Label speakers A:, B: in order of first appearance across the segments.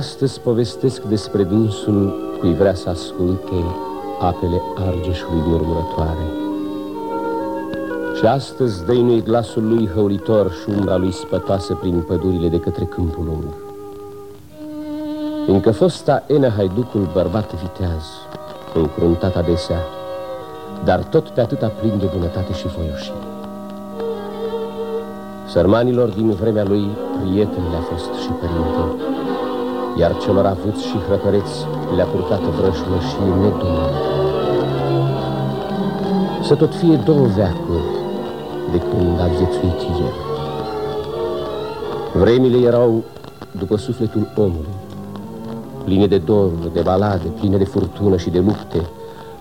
A: Și astăzi povestesc despre dânsul cui vrea să asculte apele argeșului murmurătoare. Și astăzi dăinuie glasul lui hăuritor și umbra lui spătoasă prin pădurile de către câmpul lung. Fiindcă fosta Enea Haiducul bărbat viteaz, încruntat adesea, dar tot pe atâta plin de bunătate și voioșie. Sărmanilor din vremea lui, prieten le-a fost și părinte, iar celor avuți și hrăpăreți le-a purtat vrăjmășie nedumătă. Să tot fie două veacuri de când a viețuit el. Vremile erau după sufletul omului, pline de dor, de balade, pline de furtună și de lupte,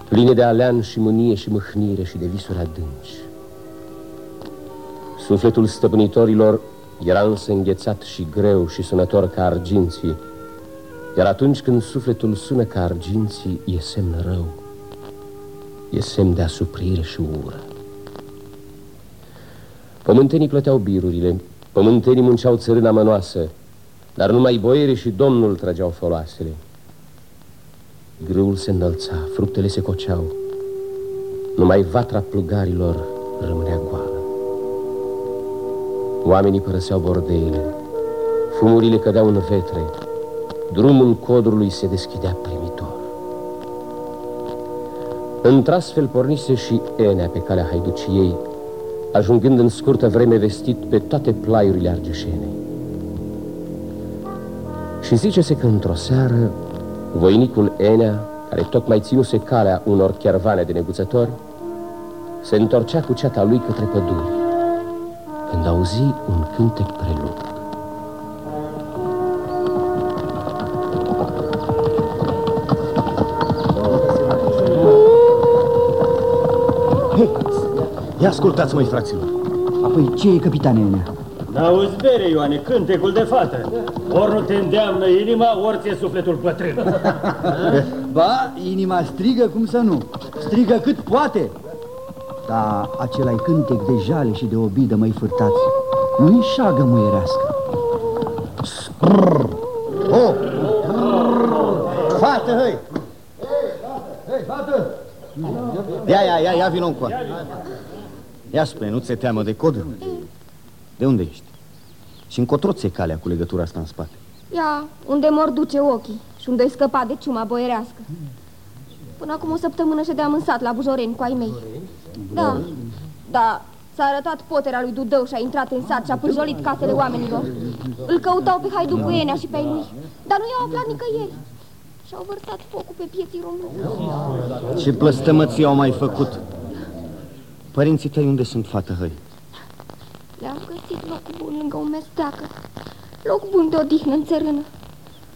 A: pline de alean și mânie și mâhnire și de visuri adânci. Sufletul stăpânitorilor era însă înghețat și greu și sunător ca arginții, iar atunci când sufletul sună ca arginții, e semn rău, e semn de asuprire și ură. Pământenii plăteau birurile, pământenii munceau țărâna mănoasă, dar numai boierii și domnul trăgeau foloasele. Grâul se înălța, fructele se coceau, numai vatra plugarilor rămânea goală. Oamenii părăseau bordeile, fumurile cădeau în vetre, drumul codrului se deschidea primitor. Într-astfel pornise și Enea pe calea haiduciei, ajungând în scurtă vreme vestit pe toate plaiurile argeșenei. Și zice-se că într-o seară, voinicul Enea, care tocmai ținuse calea unor chiarvane de neguțători, se întorcea cu ceata lui către păduri, când auzi un cântec prelung.
B: Ia ascultați, măi, fraților.
C: Apoi ce e, capitane Enea?
D: N-auzi bere, Ioane, cântecul de fată. Ori nu te îndeamnă inima, ori ți-e sufletul plătrân.
C: Ba, inima strigă cum să nu. Strigă cât poate. Dar acela cântec de jale și de obidă, măi furtați. Nu-i șagă muierească.
B: Oh! Fată, hăi!
C: Hei, fată!
B: Ia, ia, ia, ia, vino încoa. Ia spune, nu ți-e teamă de codru? De unde ești? Și încotro ți calea cu legătura asta în spate?
E: Ia, unde mor duce ochii și unde-i scăpa de ciuma boierească. Până acum o săptămână ședeam în sat la Bujoreni cu ai mei. Da, da, s-a arătat potera lui Dudău și a intrat în sat și a pârjolit casele oamenilor. Îl căutau pe haiducul Enea și pe ai lui, dar nu i-au aflat nicăieri. Și-au vărsat focul pe pieții români.
B: Ce plăstămății au mai făcut? Părinții tăi unde sunt, fată, hăi?
E: Le-am găsit loc bun lângă o mesteacă. Loc bun de odihnă în țărână.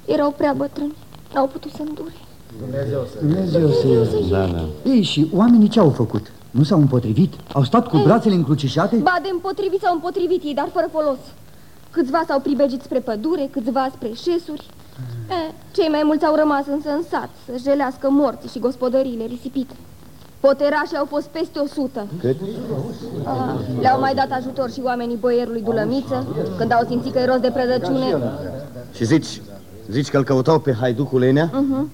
E: Erau prea bătrâni, n-au putut să îndure.
C: Dumnezeu să ierte.
B: Da, da.
C: Ei, și oamenii ce au făcut? Nu s-au împotrivit? Au stat cu brațele încrucișate?
E: Ba de împotrivit s-au împotrivit ei, dar fără folos. Câțiva s-au pribegit spre pădure, câțiva spre șesuri. E, cei mai mulți au rămas însă în sat să jelească morții și gospodăriile risipite. Poterașii au fost peste o sută.
B: Cât?
E: Le-au mai dat ajutor și oamenii boierului Dulămiță, când au simțit că e rost de prădăciune.
B: Și zici, zici că îl căutau pe haiducul Enea?
E: Uh-huh.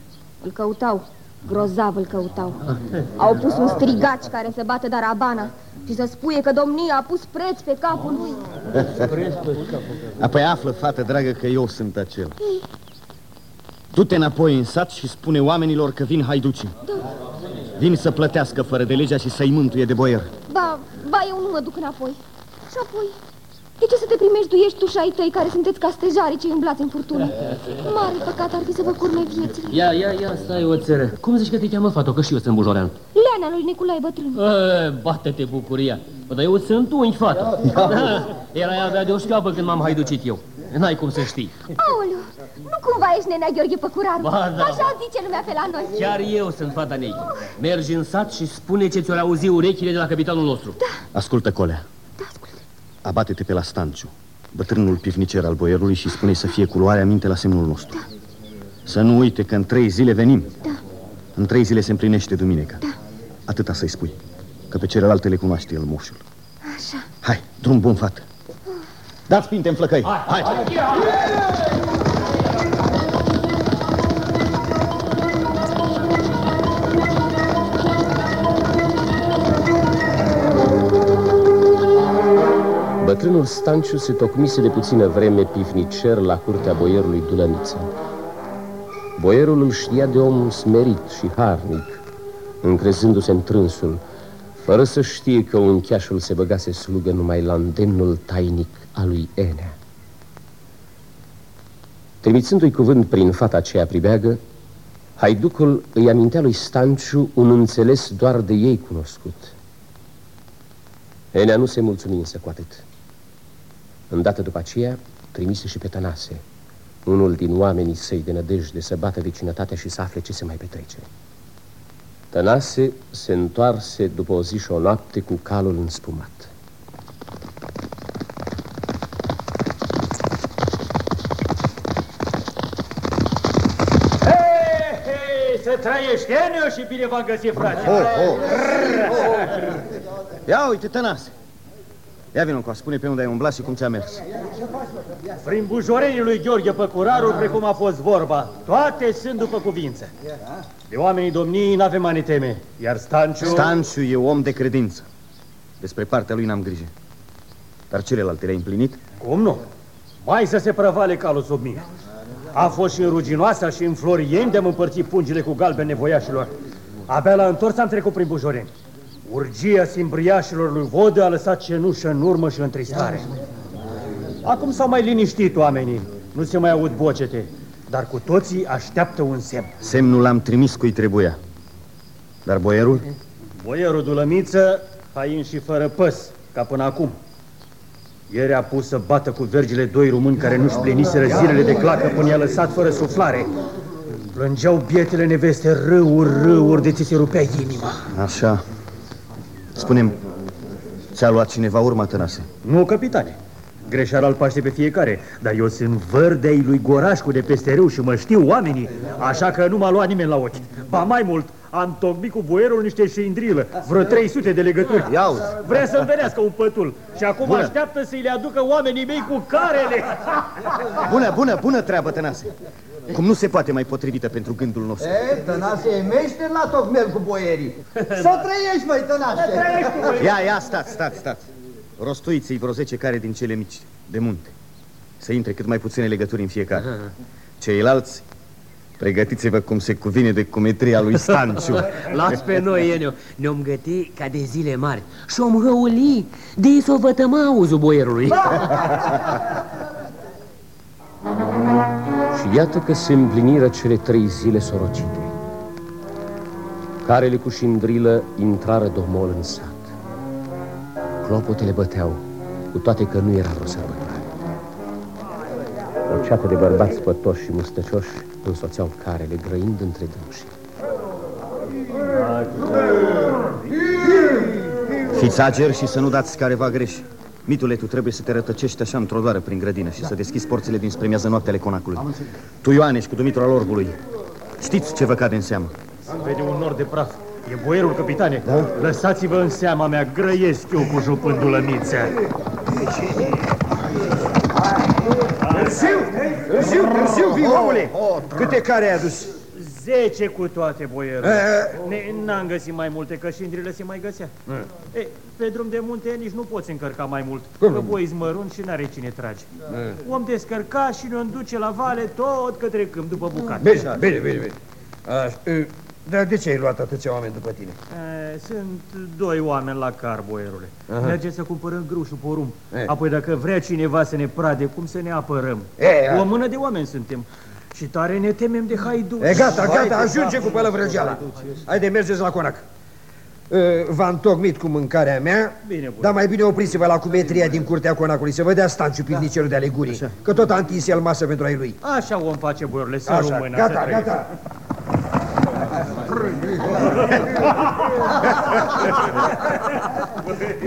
E: Îl căutau. Grozav îl căutau. Au pus un strigaci care să bată darabana și să spuie că domnia a pus preț pe capul lui.
B: Apoi află, fată dragă, că eu sunt acel. Du-te înapoi în sat și spune oamenilor că vin haiducii. Vin să plătească fără de legea și să-i mântuie de boier.
E: Ba, ba, eu nu mă duc înapoi. Și apoi, de ce să te primești tu și ai tăi care sunteți ca stejarii cei umblați în furtună? Mare păcat ar fi să vă curme viețile.
F: Ia, ia, ia, stai o țără. Cum zici că te cheamă, fată, că și eu sunt bujorean?
E: Leana lui Nicolae Bătrân.
F: E, bate-te bucuria. Bă, dar eu sunt unchi, fată. Da, Erai avea de o șchioapă când m-am haiducit eu. N-ai cum să știi.
E: Aoleu, nu cumva ești nenea Gheorghe Păcurar?
F: Ba, da.
E: Așa zice lumea pe la noi.
F: Chiar eu sunt fata Nei. Mergi în sat și spune ce ți-o auzi urechile de la capitanul nostru.
B: Ascultă, Colea.
E: Da, ascultă.
B: Abate-te pe la Stanciu, bătrânul pivnicer al boierului și spune să fie cu luarea minte la semnul nostru.
E: Da.
B: Să nu uite că în trei zile venim.
E: Da.
B: În trei zile se împlinește duminica.
E: Da.
B: Atâta să-i spui, că pe celelalte le cunoaște el moșul.
E: Așa.
B: Hai, drum bun, fată. Dați pinte în flăcăi. Hai, hai. hai.
A: Domnul Stanciu se tocmise de puțină vreme pifnicer la curtea boierului Dulăniță. Boierul îl știa de om smerit și harnic, încrezându-se în trânsul, fără să știe că un cheașul se băgase slugă numai la îndemnul tainic al lui Enea. Trimițându-i cuvânt prin fata aceea pribeagă, haiducul îi amintea lui Stanciu un înțeles doar de ei cunoscut. Enea nu se mulțumi însă cu atât. Îndată după aceea, trimise și pe Tănase, unul din oamenii săi de nădejde să bată vecinătatea și să afle ce se mai petrece. Tănase se întoarse după o zi și o noapte cu calul înspumat.
D: Hei, hei, să trăiești, Enio, și bine v-am găsit, frate.
B: Ho, ho. Ia uite, Tănase. Ia vină cu spune pe unde ai umblat și cum ți-a mers.
D: Prin bujorenii lui Gheorghe Păcurarul, precum a fost vorba, toate sunt după cuvință. De oamenii domnii n-avem ani teme, iar Stanciu...
B: Stanciu e om de credință. Despre partea lui n-am grijă. Dar celelalte le-ai împlinit?
D: Cum nu? Mai să se prăvale calul sub mine. A fost și în Ruginoasa și în Florieni de-am împărțit pungile cu galben nevoiașilor. Abia la întors am trecut prin Bujoreni. Urgia simbriașilor lui Vodă a lăsat cenușă în urmă și întristare. Acum s-au mai liniștit oamenii. Nu se mai aud bocete, dar cu toții așteaptă un semn.
B: Semnul l-am trimis cui trebuia. Dar boierul?
D: Boierul Dulămiță, hain și fără păs, ca până acum. Ieri a pus să bată cu vergile doi români care nu-și pliniseră zilele de clacă până i-a lăsat fără suflare. Plângeau bietele neveste râuri, râuri de ți se rupea inima.
B: Așa. Spunem, ți-a luat cineva urma, Tănase?
D: Nu, capitane. Greșeala al paște pe fiecare, dar eu sunt vărdei lui Gorașcu de peste râu și mă știu oamenii, așa că nu m-a luat nimeni la ochi. Ba mai mult, am tocmit cu boierul niște șindrilă, vreo 300 de legături.
B: Ia uzi.
D: Vrea să-mi venească un pătul și acum
B: Bună.
D: așteaptă să-i le aducă oamenii mei cu carele.
B: Bună, bună, bună treabă, Tănase. Cum nu se poate mai potrivită pentru gândul nostru.
C: E, Tănase e meșter la tocmel cu boierii. Să trăiești, măi, Tănase!
B: Ia, ia, stați, stați, stați. Rostuiți-i vreo 10 care din cele mici, de munte. Să intre cât mai puține legături în fiecare. Ceilalți, pregătiți-vă cum se cuvine de cumetria lui Stanciu.
F: Las pe noi, Enio. Ne-om găti ca de zile mari și om hăuli de să o vătăma auzul boierului.
A: Și iată că se împliniră cele trei zile sorocite. Carele cu șindrilă intrară domol în sat. Clopotele băteau, cu toate că nu era vreo sărbătoare. O ceată de bărbați pătoși și mustăcioși însoțeau carele, grăind între dânsii.
B: Fiți ager și să nu dați careva greș. Mitule, tu trebuie să te rătăcești așa într-o doară prin grădină și să deschizi porțile din spre miază noapte ale conacului. Tu, Ioane, și cu Dumitru al Orbului. Știți ce vă cade în seamă?
D: Am vede un nor de praf. E boierul, capitane. Da? Lăsați-vă în seama mea, grăiesc eu cu jupândul lămiță.
G: Târziu, târziu, târziu, vii, omule! Câte care ai adus?
D: Zece cu toate, boierul. Ne- N-am găsit mai multe, că șindrile se mai găsea. E, pe drum de munte nici nu poți încărca mai mult, că boi mărunt și n-are cine trage. Om descărca și ne duce la vale tot către câmp, după bucat.
G: Bine, bine, bine, bine. Aș, e, Dar de ce ai luat atâția oameni după tine?
D: E, Sunt doi oameni la car, boierule. Mergem să cumpărăm grușul porumb.
G: E.
D: Apoi dacă vrea cineva să ne prade, cum să ne apărăm?
G: E, a-
D: o mână de oameni suntem. Și tare ne temem de haiduci.
G: E gata, gata, ajunge cu pălăvrăgeala. Haide, mergeți la conac. E, V-am tocmit cu mâncarea mea,
D: Bine, bun.
G: dar mai bine opriți-vă la cumetria din curtea conacului, să vă dea stanciu pivnicerul de ale gurii, că tot a întins el masă pentru ai lui.
D: Așa om face, boierule, să
G: Așa,
D: rămână.
G: gata,
D: să trăiesc.
G: gata.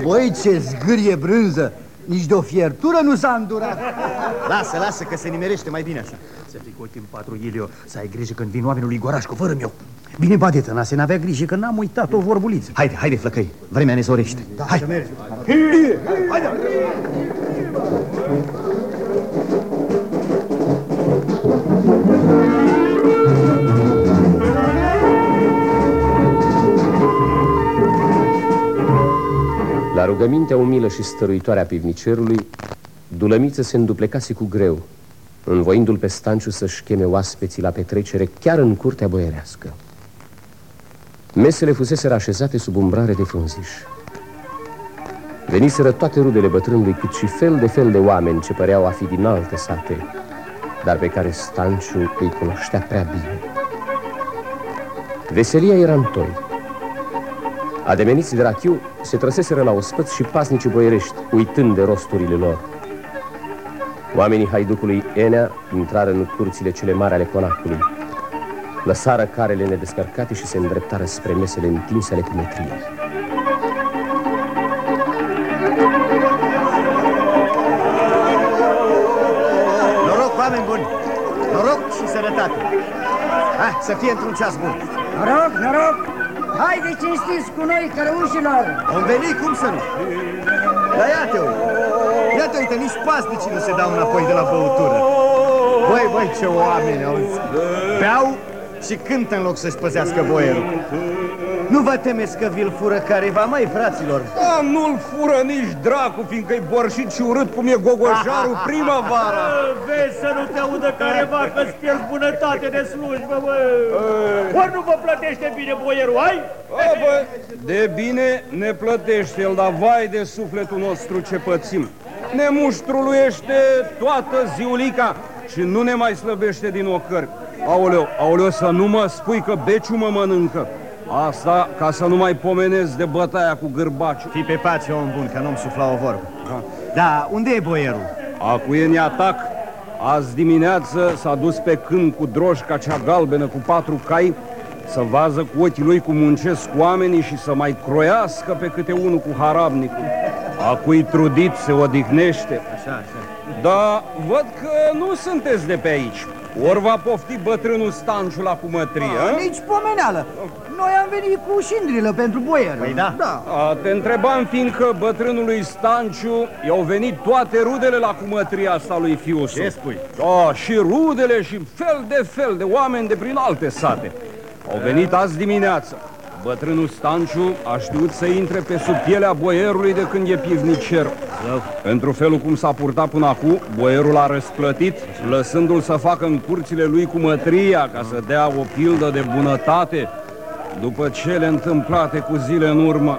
C: Voi ce zgârie brânză! Nici de o fiertură nu s-a îndurat.
B: Lasă, lasă, că se nimerește mai bine așa.
D: Să fii cu ochii în patru, Ilio, să ai grijă când vin oamenii lui Gorașcu, fără meu.
C: Bine, bate, Tănase, n-avea grijă că n-am uitat o vorbuliță.
B: Haide, haide, flăcăi, vremea ne zorește.
C: Da, Hai, să mergem.
A: La rugămintea umilă și stăruitoare a pivnicerului, Dulămiță se înduplecase cu greu, învoindu-l pe Stanciu să-și cheme oaspeții la petrecere chiar în curtea boierească. Mesele fusese așezate sub umbrare de frunziș. Veniseră toate rudele bătrânului, cât și fel de fel de oameni ce păreau a fi din alte sate, dar pe care Stanciu îi cunoștea prea bine. Veselia era în toi. Ademeniți de rachiu se trăseseră la ospăț și pasnicii boierești, uitând de rosturile lor. Oamenii haiducului Enea intrară în curțile cele mari ale conacului. Lăsară carele nedescărcate și se îndreptară spre mesele întinse ale cumetriei.
B: Noroc, oameni buni! Noroc și sănătate! Hai, să fie într-un ceas bun!
H: Noroc, noroc! Haide cinstiți cu noi, călăușilor!
B: Am venit, cum să nu? Dar iată uite! Iată uite, nici pasnicii nu se dau înapoi de la băutură! Băi, băi, ce oameni, auzi! Beau și cântă în loc să-și păzească boierul. Nu vă temeți că vi-l fură careva, mai fraților?
G: Da, nu-l fură nici dracu, fiindcă-i borșit și urât cum e gogojarul primăvara.
D: Vezi să nu te audă careva că-ți pierzi bunătate de slujbă, bă! Ori nu vă plătește bine boierul, ai?
G: A, bă, de bine ne plătește el, dar vai de sufletul nostru ce pățim. Ne muștruluiește toată ziulica și nu ne mai slăbește din ocări. Aoleu, aoleu, să nu mă spui că beciul mă mănâncă. Asta ca să nu mai pomenesc de bătaia cu gârbaciul.
B: Fii pe pace, om bun, că nu-mi sufla o vorbă. Da, unde e boierul?
G: Acu e în atac. Azi dimineață s-a dus pe câmp cu droșca cea galbenă cu patru cai să vază cu ochii lui cum muncesc oamenii și să mai croiască pe câte unul cu harabnicul. Acui trudit, se odihnește.
B: Așa, așa.
G: Dar văd că nu sunteți de pe aici. Ori va pofti bătrânul Stanciu la cumătrie,
C: A,
G: a?
C: nici pomeneală. Noi am venit cu șindrilă pentru boier.
B: Păi da.
C: Da.
G: A, te întrebam fiindcă bătrânului Stanciu i-au venit toate rudele la cumătria asta lui Fiusu.
B: Ce spui?
G: Da, și rudele și fel de fel de oameni de prin alte sate. Au venit azi dimineață. Bătrânul Stanciu a știut să intre pe sub pielea boierului de când e pivnicer. Pentru felul cum s-a purtat până acum, boierul a răsplătit, lăsându-l să facă în curțile lui cu mătria ca să dea o pildă de bunătate după cele întâmplate cu zile în urmă.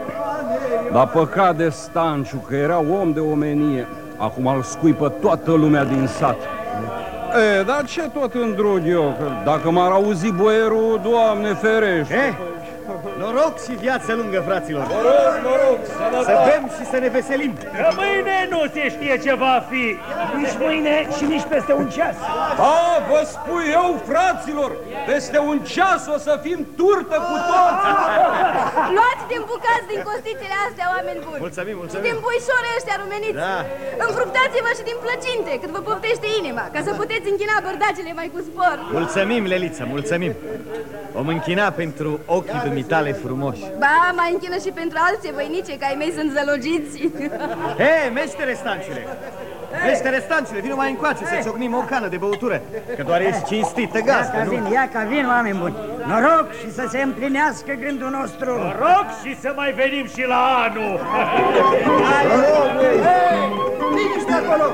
G: Dar păcat de Stanciu, că era om de omenie. Acum îl scuipă toată lumea din sat. E, dar ce tot îndrug eu? Că dacă m-ar auzi boierul, Doamne ferește.
B: Eh? Noroc și viață lungă, fraților!
G: Noroc, noroc,
B: Să bem și să ne veselim!
D: Că mâine nu se știe ce va fi.
H: Nici mâine și nici peste un ceas.
G: A, vă spui eu, fraților, peste un ceas o să fim turtă cu toți.
E: Luați din bucați din costițele astea, oameni buni.
B: Mulțumim,
E: Și
B: mulțumim!
E: din buișorii ăștia rumeniți.
B: Da.
E: Înfructați-vă și din plăcinte, cât vă poftește inima, ca să puteți închina bărdacele mai cu spor.
B: Mulțumim, Leliță, mulțumim! Vom închina pentru ochii dumitale frumoși.
E: Ba, mai închină și pentru alții voinice, că ai mei sunt zălogiți.
B: Hei, meștere Stanciule! Meștere Stanciule, vino mai încoace să ciocnim o cană de băutură, că doar ești cinstită
H: Ia ca
B: gazdă, nu?
H: vin, ia ca vin, oameni buni. Noroc și să se împlinească gândul nostru.
D: Rog și să mai venim și la anul.
C: Liniște acolo!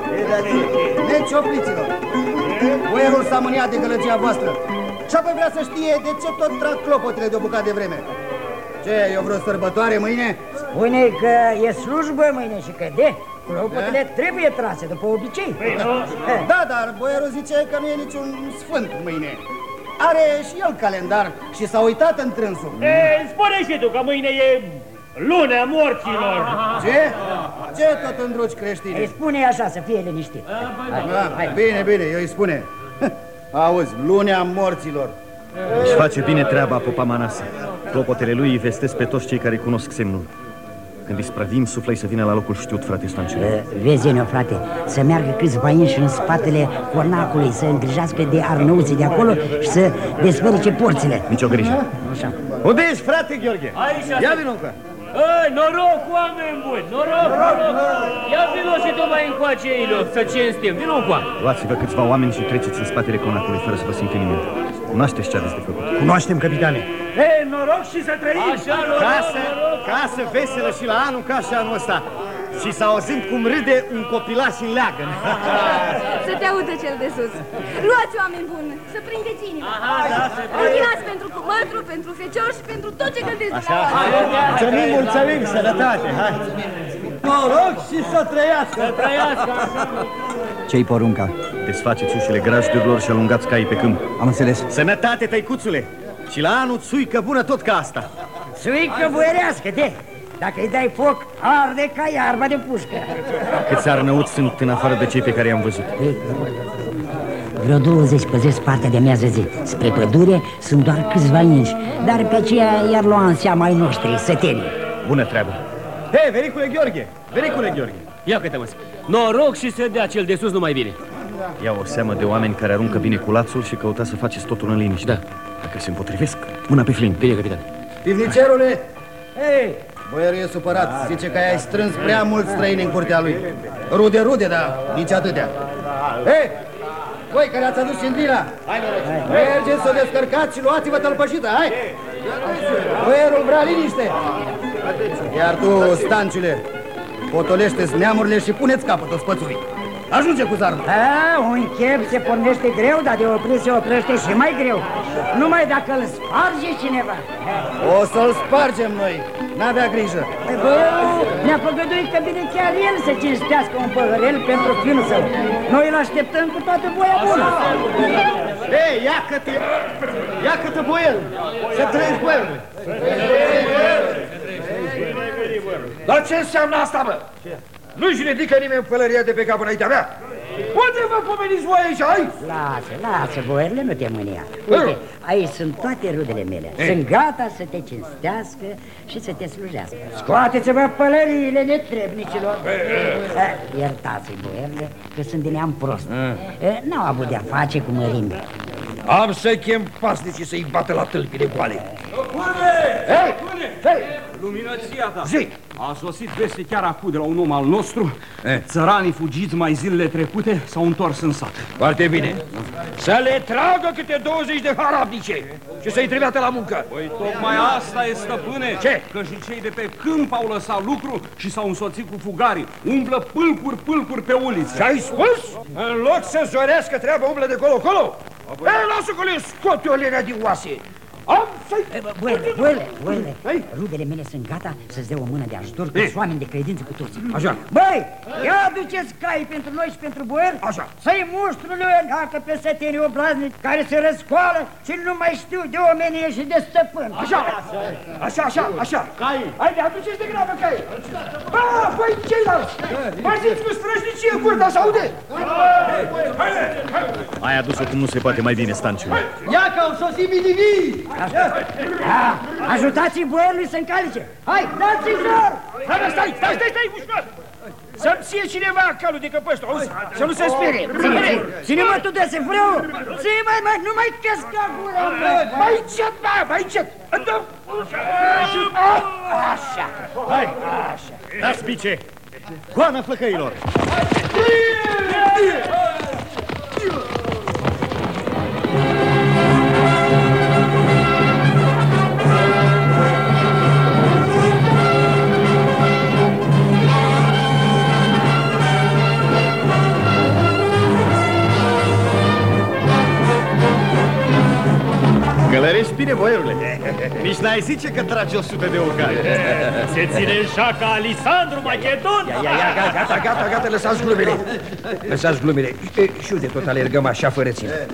C: Neciopliților! Boierul s-a mâniat de gălăgia voastră și apoi vrea să știe de ce tot trag clopotele de o bucată de vreme. Ce, e o vreo sărbătoare mâine?
H: Spune că e slujbă mâine și că de clopotele trebuie trase după obicei.
D: Păi nu?
H: Eh,
C: Da, dar boierul zice că nu e niciun sfânt mâine. Are și el calendar și s-a uitat în trânsul.
D: E, spune și tu că mâine e lunea morților.
C: Ce? Ce tot îndruci
H: Îi
C: creștini?
H: spune așa să fie liniștit.
C: Da, bine, bine, eu îi spune. Auzi, lunea morților.
B: Își face bine treaba Popa Manase. Clopotele lui îi vestesc pe toți cei care cunosc semnul. Când îi spravim, suflai să vină la locul știut, frate Stanciule.
H: Eh, Vezi, Enio, frate, să meargă câțiva inși în spatele cornacului, să îngrijească de arnăuții de acolo și să desferice porțile.
B: Nici o grijă.
H: Așa.
B: Unde ești, frate Gheorghe?
F: Aici,
B: Ia vină încă.
F: Ei, noroc, oameni buni, noroc, noroc. Ia vino și tu mai încoace, Ilo, să cinstim, vino încoa.
B: Luați-vă câțiva oameni și treceți în spatele conacului fără să vă simte nimeni. Cunoașteți ce aveți de făcut.
I: Cunoaștem, capitane.
J: Ei, noroc și să trăim!
F: Așa, noroc,
B: Casă, casă veselă și la anul ca și anul ăsta. Și să auzim cum râde un copilaș în leagă.
K: Să te audă cel de sus. Luați, oameni buni, să prindeți inima. Ruginați pentru cumătru, pentru fecior și pentru tot ce gândiți dumneavoastră.
B: Mulțumim, mulțumim, sănătate, hai!
C: Noroc și să trăiască!
I: Ce-i porunca?
B: Desfaceți ușile grajdurilor și alungați caii pe câmp.
I: Am înțeles.
B: Sănătate, tăicuțule! Și la anul țuică bună tot ca asta.
H: Suică boierească, de! Dacă îi dai foc, arde ca iarba de pușcă.
B: Câți arnăuți sunt în afară de cei pe care i-am văzut?
H: Vreo 20 păzesc partea de miază zi. Spre pădure sunt doar câțiva inși, dar pe aceea i-ar lua în seama ai noștri, sătenii.
B: Bună treabă! Hei, vericule Gheorghe! Vericule Gheorghe!
F: Ia câte mă Noroc și să dea cel de sus numai bine.
B: Ia o seamă de oameni care aruncă bine cu lațul și căutați să faceți totul în liniște.
F: Da.
B: Dacă se împotrivesc, mâna pe flin.
F: Bine, capitan.
C: Pivnicerule! Hei! Boierul e supărat, zice că ai strâns prea mulți străini în curtea lui. Rude, rude, dar nici atâtea. Hei! Voi care ați adus cindrila, mergeți să descărcați și luați-vă tălpășită, hai! Boierul vrea liniște! Iar tu, stanciule, potolește-ți neamurile și puneți capătul spățului. Ajunge cu zarmă!
H: A, un chep se pornește greu, dar de oprit se oprește și mai greu. Numai dacă îl sparge cineva.
C: O să-l spargem noi, n-avea grijă.
H: Bă, ne-a făgăduit că vine chiar el să cinstească un păhărel pentru fiul său. Noi îl așteptăm cu toată voia bună.
C: Ei, ia că-te, ia că-te boiel, să trăiești boielule.
J: Dar ce înseamnă asta, bă? Nu-și ridică nimeni pălăria de pe cap înaintea mea. Unde vă pomeniți voi aici, ai?
H: Lasă, lasă, boierile, nu te mânia. Uite, aici sunt toate rudele mele. Sunt gata să te cinstească și să te slujească. Scoateți-vă pălăriile netrebnicilor. Eh, Iertați-i, boierile, că sunt de neam prost. Eh, N-au avut de-a face cu mărime.
J: Am să chem pasnicii să-i bată la tâlpile goale.
G: Luminăția ta!
J: Zi!
G: A sosit veste chiar acum de la un om al nostru. Țăranii fugiți mai zilele trecute s-au întors în sat.
J: Foarte bine. Să le tragă câte 20 de harabnice și să-i trimeată la muncă.
G: Păi tocmai asta e, stăpâne.
J: Ce?
G: Că și cei de pe câmp au lăsat lucru și s-au însoțit cu fugarii. Umblă pâlcuri, pâlcuri pe ulițe.
J: Ce ai spus? În loc să zorească treaba umblă de colo-colo. Ei, lasă că le scot eu lenea din oase. Am să-i...
H: Eh, bă, Boile, boile, boile, rudele mele sunt gata să-ți dea o mână de ajutor cu oameni de credință cu toți.
J: Așa.
H: Băi, ia aduceți cai pentru noi și pentru boieri
J: Așa.
H: Să-i muștrule dacă pe sătenii obraznici care se răscoală și nu mai știu de omenie și de stăpân.
J: Așa, așa, așa, așa. Cai. Haide, aduceți de grabă cai. Ba, păi ceilalți. Mai ziți cu străjnicie curtea, să aude? Haide, haide.
B: Ai adus-o cum nu se poate mai bine, Stanciu.
C: Ia că au sosit minivii!
H: Da, ajutați-i boierului să încalice. Hai, dați-i zor!
J: Hai, stai, stai, stai, stai, ușor. Să-mi ție cineva calul de căpăști, auzi? Să nu se sperie.
H: Ține, ține, ține-mă tu de se vreau! Ține, mai, mai, nu mai căsca gura, mă!
J: Mai încet, da, mai încet. Dă-
H: Așa!
J: Hai, așa.
B: Dați pice! Coană flăcăilor! Călărești bine, boierule. Nici n-ai zice că tragi o sută de ocari.
J: Se ține în șaca Alisandru Macedon. Ia, ia, ia, gata, gata, gata, gata, lăsați glumele. Lăsați glumele. E, și unde tot alergăm așa fără ține?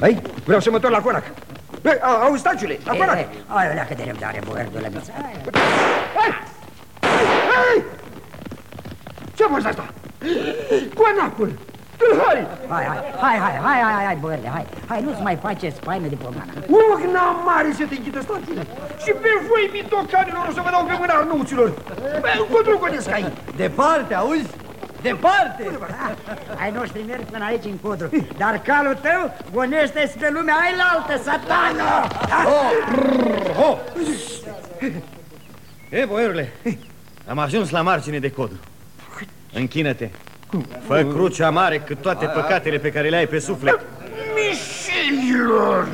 J: Hai, vreau să mă întorc la conac. Ei, au- Auzi, staciule, la conac.
H: Ai, ai o leacă de răbdare, boier de lămiță.
J: Hai! Hai! Ce-a fost asta? Conacul! Tâlhari!
H: Hai, hai, hai, hai, hai, hai, hai, boierde, hai. Hai, nu-ți mai face spaime de pomană.
J: Ugna mare să te închidă stațiile! Și pe voi, mitocșanilor, o să vă dau pe mâna arnuților! Bă, Încotro gonesc aici!
C: Departe, auzi? Departe!
H: Ai noștri merg până aici în codru, dar calul tău gonește spre lumea ailaltă, satană!
C: Oh,
B: E, boierule, am ajuns la margine de codru. Închină-te. Fă crucea mare cât toate păcatele pe care le ai pe suflet.
J: Mișelilor!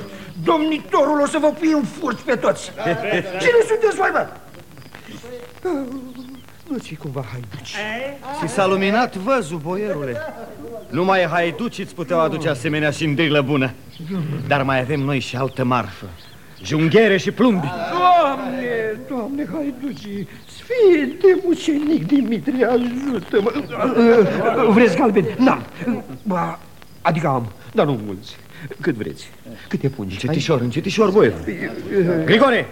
L: Domnitorul o să vă pui în furci pe toți. Cine sunteți voi, mă? Nu ți cumva haiduci.
B: Și s-a luminat văzul, boierule. Numai haiduci îți puteau aduce asemenea și îndrilă bună. Dar mai avem noi și altă marfă. Junghiere și plumbi.
L: Doamne, doamne, haiduci, Sfinte mucenic Dimitrie, ajută-mă. Vreți galbeni? N-am. Ba, Adică am, dar nu mulți. Cât vreți? Câte pungi?
B: Încetișor, încetișor, boier. Grigore,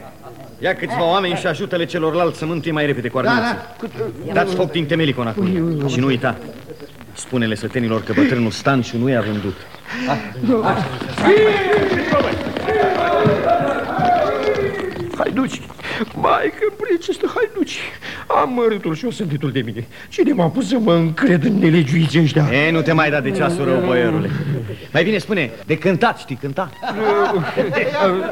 B: ia câțiva oameni și ajută-le celorlalți să mântâie mai repede cu armății. Dați foc din temelii conacului. Și nu uita, spune-le sătenilor că bătrânul Stanciu nu i-a vândut.
L: Haiduci, mai că precestă haiduci. Am mărâtul și o sânditul de mine. Cine m-a pus să mă încred în nelegiuiți ăștia?
B: E, nu te mai da de ceasul rău, boierule. Mai bine spune, de cântat, știi cânta?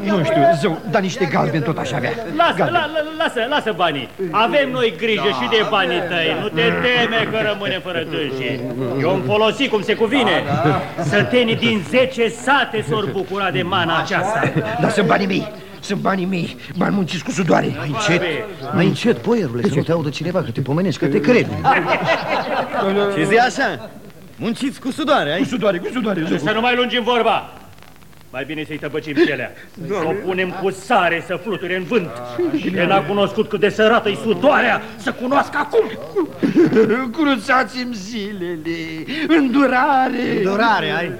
L: nu știu, zău, dar niște galbeni tot aș avea.
F: Lasă, la, la, lasă, lasă banii. Avem noi grijă și de banii tăi. Nu te teme că rămâne fără dânsii. Eu îmi folosi cum se cuvine. Sătenii din 10 sate s-or bucura de mana aceasta.
L: Dar sunt banii mei. Sunt banii mei, bani munciți cu sudoare.
B: Mai încet, mai încet, boierule, să nu te audă cineva, că te pomenești, că te crede. Și zi așa, munciți cu sudoare, ai?
L: Cu sudoare, cu sudoare.
F: Să nu mai lungim vorba. Mai bine să-i tăbăcim pielea. Să o punem cu sare să fluture în vânt. Și de n-a cunoscut cât de sărată-i sudoarea, să cunoască acum.
L: Cruțați-mi zilele, îndurare.
B: Îndurare, ai?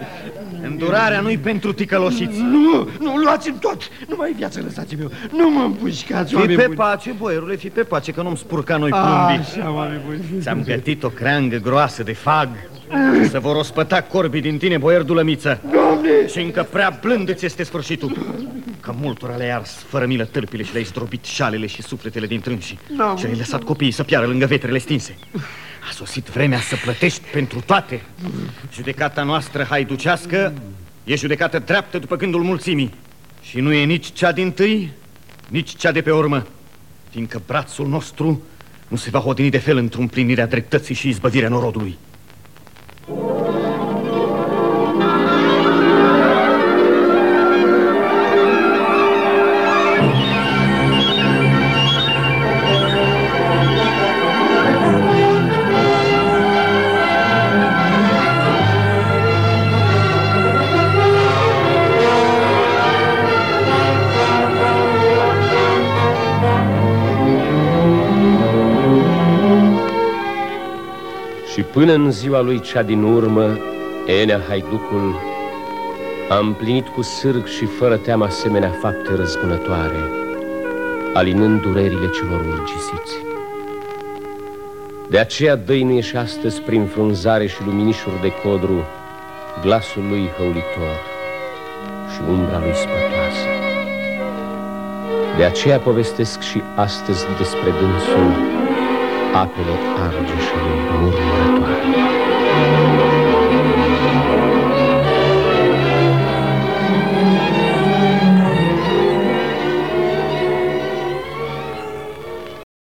B: Îndurarea nu-i pentru ticăloșiți.
L: Nu, nu, luați-mi tot. Nu mai viață, lăsați-mi eu. Nu mă împușcați,
B: Fii pe pace, boierule, fii pe pace, că nu-mi spurca noi plumbii.
L: Așa, oameni buni.
B: Ți-am gătit o creangă groasă de fag. Să vor ospăta corbii din tine, boier dulămiță.
L: Doamne!
B: Și încă prea blând îți este sfârșitul. Că multora le-ai ars fără milă târpile și le-ai zdrobit șalele și sufletele din trânsii.
L: Da.
B: Și ai lăsat copiii să piară lângă vetrele stinse. A sosit vremea să plătești pentru toate. Judecata noastră haiducească e judecată dreaptă după gândul mulțimii. Și nu e nici cea din tâi, nici cea de pe urmă. Fiindcă brațul nostru nu se va hodini de fel într-un plinirea dreptății și izbăvirea norodului.
A: Și până în ziua lui cea din urmă, Enea Haiducul a împlinit cu sârg și fără teamă asemenea fapte răzbunătoare, alinând durerile celor urgisiți. De aceea dăinuie și astăzi prin frunzare și luminișuri de codru glasul lui hăulitor și umbra lui spătoasă. De aceea povestesc și astăzi despre dânsul apele argeșului murmurătoare.